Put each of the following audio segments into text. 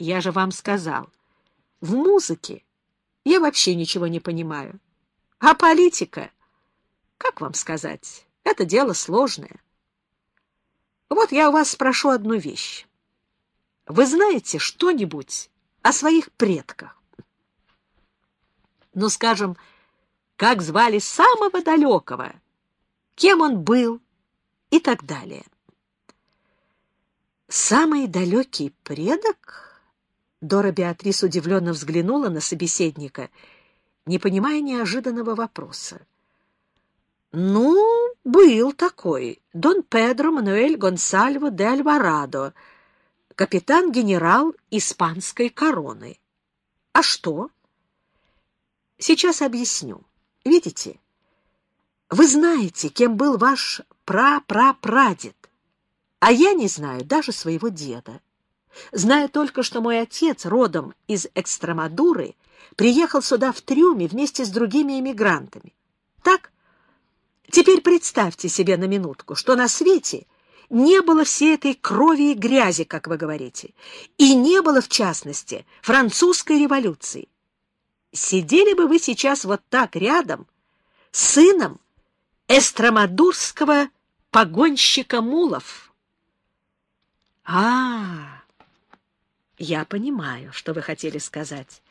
Я же вам сказал, в музыке я вообще ничего не понимаю. А политика, как вам сказать, это дело сложное. Вот я у вас спрошу одну вещь. Вы знаете что-нибудь о своих предках? Ну, скажем, как звали самого далекого, кем он был и так далее. Самый далекий предок? Дора Беатрис удивленно взглянула на собеседника, не понимая неожиданного вопроса. Ну, был такой, Дон Педро Мануэль Гонсальво де Альварадо, капитан-генерал испанской короны. А что? Сейчас объясню. Видите, вы знаете, кем был ваш пра-пра-прадед, а я не знаю даже своего деда. Знаю только, что мой отец, родом из Экстрамадуры, приехал сюда в трюме вместе с другими эмигрантами. Так? Теперь представьте себе на минутку, что на свете не было всей этой крови и грязи, как вы говорите, и не было, в частности, французской революции. Сидели бы вы сейчас вот так рядом с сыном эстромадурского погонщика мулов? А, я понимаю, что вы хотели сказать.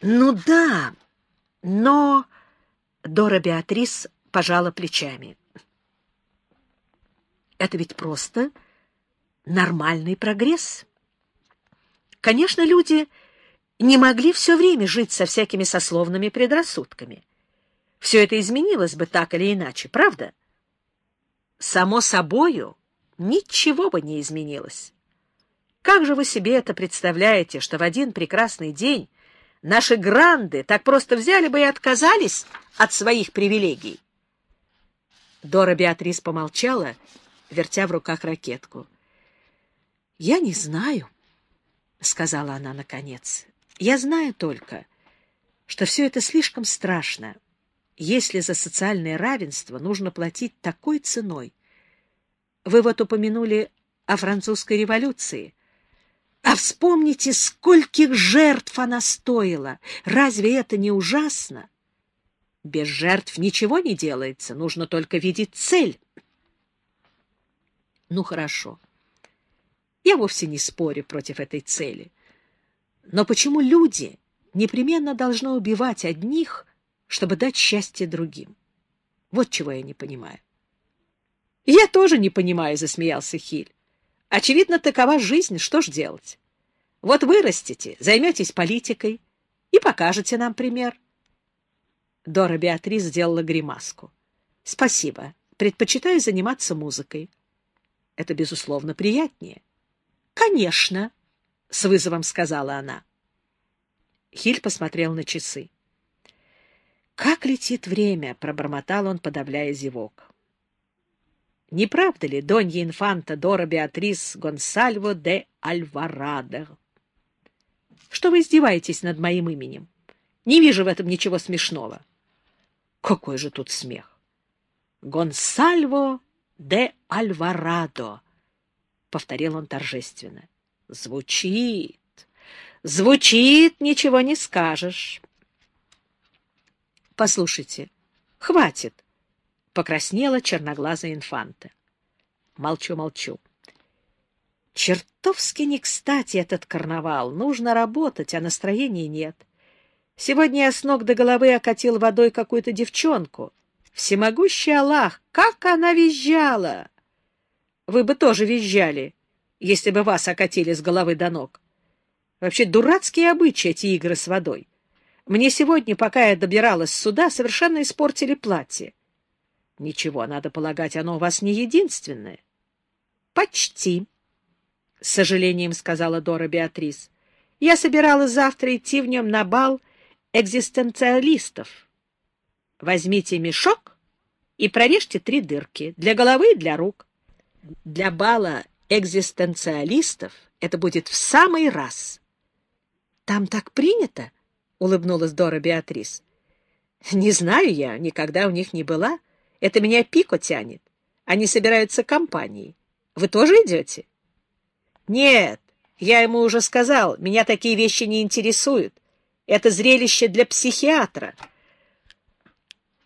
Ну да, но... Дора Беатрис пожала плечами. Это ведь просто нормальный прогресс. Конечно, люди не могли все время жить со всякими сословными предрассудками. Все это изменилось бы так или иначе, правда? Само собою ничего бы не изменилось. Как же вы себе это представляете, что в один прекрасный день наши гранды так просто взяли бы и отказались от своих привилегий? Дора Беатрис помолчала, вертя в руках ракетку. — Я не знаю, — сказала она наконец. Я знаю только, что все это слишком страшно, если за социальное равенство нужно платить такой ценой. Вы вот упомянули о французской революции. А вспомните, скольких жертв она стоила. Разве это не ужасно? Без жертв ничего не делается, нужно только видеть цель. Ну, хорошо. Я вовсе не спорю против этой цели. Но почему люди непременно должны убивать одних, чтобы дать счастье другим? Вот чего я не понимаю. — Я тоже не понимаю, — засмеялся Хиль. — Очевидно, такова жизнь, что ж делать? Вот вырастете, займетесь политикой и покажете нам пример. Дора Беатрис сделала гримаску. — Спасибо. Предпочитаю заниматься музыкой. Это, безусловно, приятнее. — Конечно, — с вызовом сказала она. Хиль посмотрел на часы. «Как летит время!» — пробормотал он, подавляя зевок. «Не правда ли, Донья Инфанта Дора Беатрис Гонсальво де Альварадо?» «Что вы издеваетесь над моим именем? Не вижу в этом ничего смешного». «Какой же тут смех!» «Гонсальво де Альварадо», — повторил он торжественно. Звучит, звучит, ничего не скажешь. Послушайте, хватит, покраснела черноглазая инфанта. Молчу, молчу. Чертовски не кстати этот карнавал. Нужно работать, а настроения нет. Сегодня я с ног до головы окатил водой какую-то девчонку. Всемогущий Аллах, как она визжала! Вы бы тоже визжали если бы вас окатили с головы до ног. Вообще дурацкие обычаи эти игры с водой. Мне сегодня, пока я добиралась сюда, совершенно испортили платье. Ничего, надо полагать, оно у вас не единственное. Почти, — с сожалением сказала Дора Беатрис. Я собиралась завтра идти в нем на бал экзистенциалистов. Возьмите мешок и прорежьте три дырки для головы и для рук. Для бала экзистенциалистов это будет в самый раз. — Там так принято? — улыбнулась Дора Беатрис. — Не знаю я, никогда у них не была. Это меня пико тянет. Они собираются компанией. Вы тоже идете? — Нет, Я ему уже сказал, меня такие вещи не интересуют. Это зрелище для психиатра.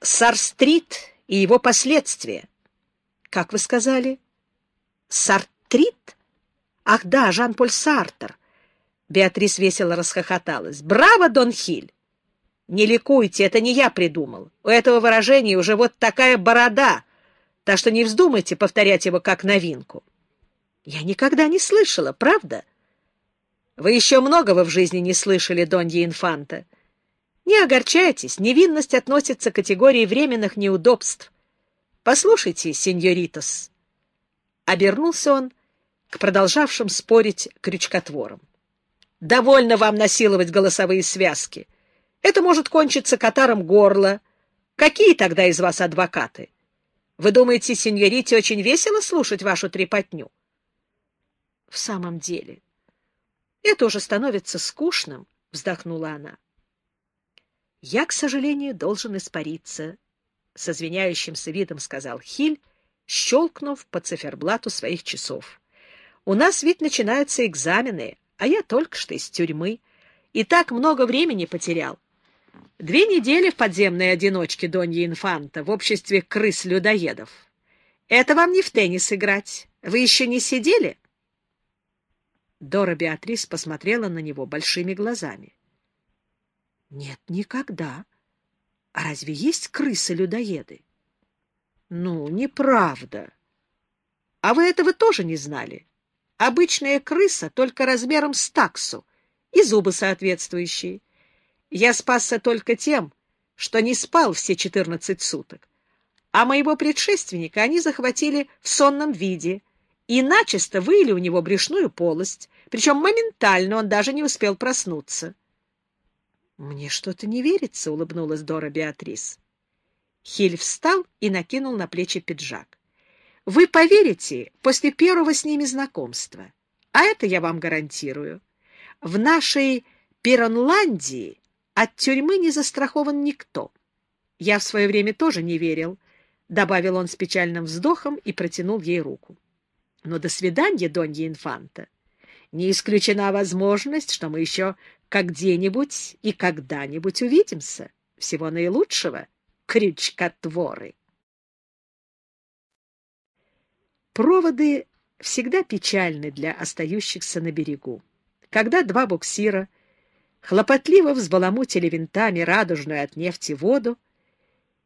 Сарстрит и его последствия. Как вы сказали? Сартрит? Ах да, Жан-Поль Сартер. Беатрис весело расхохоталась. Браво, Дон Хиль! Не ликуйте, это не я придумал. У этого выражения уже вот такая борода, так что не вздумайте повторять его как новинку. Я никогда не слышала, правда? — вы еще многого в жизни не слышали, Донья Инфанта. Не огорчайтесь, невинность относится к категории временных неудобств. Послушайте, сеньоритос. Обернулся он к продолжавшим спорить крючкотворам. Довольно вам насиловать голосовые связки. Это может кончиться катаром горла. Какие тогда из вас адвокаты? Вы думаете, сеньорите очень весело слушать вашу трепотню? В самом деле, это уже становится скучным, — вздохнула она. Я, к сожалению, должен испариться, — с извиняющимся видом сказал Хиль, щелкнув по циферблату своих часов. У нас ведь начинаются экзамены, а я только что из тюрьмы, и так много времени потерял. Две недели в подземной одиночке Донья Инфанта в обществе крыс-людоедов. Это вам не в теннис играть. Вы еще не сидели? — Дора Беатрис посмотрела на него большими глазами. — Нет, никогда. А разве есть крысы-людоеды? — Ну, неправда. А вы этого тоже не знали? Обычная крыса, только размером с таксу, и зубы соответствующие. Я спасся только тем, что не спал все четырнадцать суток. А моего предшественника они захватили в сонном виде — и начисто выили у него брюшную полость, причем моментально он даже не успел проснуться. — Мне что-то не верится, — улыбнулась Дора Беатрис. Хиль встал и накинул на плечи пиджак. — Вы поверите после первого с ними знакомства, а это я вам гарантирую. В нашей Пиронландии от тюрьмы не застрахован никто. Я в свое время тоже не верил, — добавил он с печальным вздохом и протянул ей руку. Но до свидания, Донья Инфанта. Не исключена возможность, что мы еще как-где-нибудь и когда-нибудь увидимся. Всего наилучшего, крючкотворы. Проводы всегда печальны для остающихся на берегу. Когда два буксира хлопотливо взбаламутили винтами радужную от нефти воду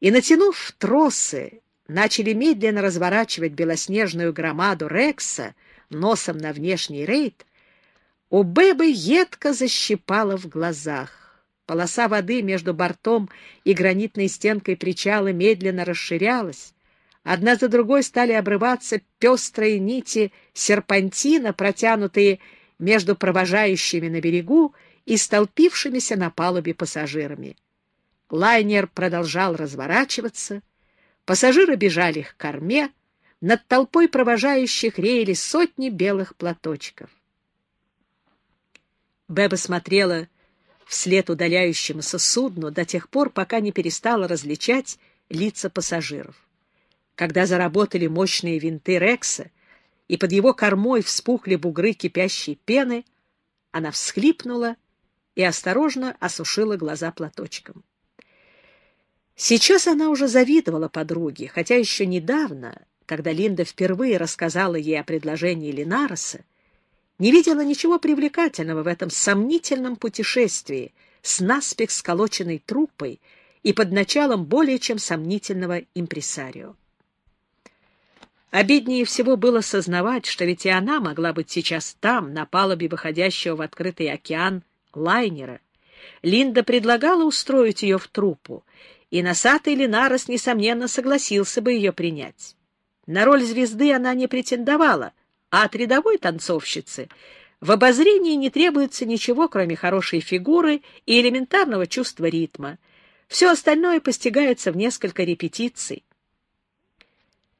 и, натянув тросы, начали медленно разворачивать белоснежную громаду Рекса носом на внешний рейд, у Бебы едко защипало в глазах. Полоса воды между бортом и гранитной стенкой причала медленно расширялась. Одна за другой стали обрываться пестрые нити серпантина, протянутые между провожающими на берегу и столпившимися на палубе пассажирами. Лайнер продолжал разворачиваться — Пассажиры бежали к корме, над толпой провожающих реяли сотни белых платочков. Беба смотрела вслед удаляющемуся судну до тех пор, пока не перестала различать лица пассажиров. Когда заработали мощные винты Рекса, и под его кормой вспухли бугры кипящей пены, она всхлипнула и осторожно осушила глаза платочком. Сейчас она уже завидовала подруге, хотя еще недавно, когда Линда впервые рассказала ей о предложении Линароса, не видела ничего привлекательного в этом сомнительном путешествии с наспех сколоченной труппой и под началом более чем сомнительного импресарио. Обиднее всего было сознавать, что ведь и она могла быть сейчас там, на палубе выходящего в открытый океан лайнера. Линда предлагала устроить ее в труппу, и носатый Линарос, несомненно, согласился бы ее принять. На роль звезды она не претендовала, а от рядовой танцовщицы в обозрении не требуется ничего, кроме хорошей фигуры и элементарного чувства ритма. Все остальное постигается в несколько репетиций.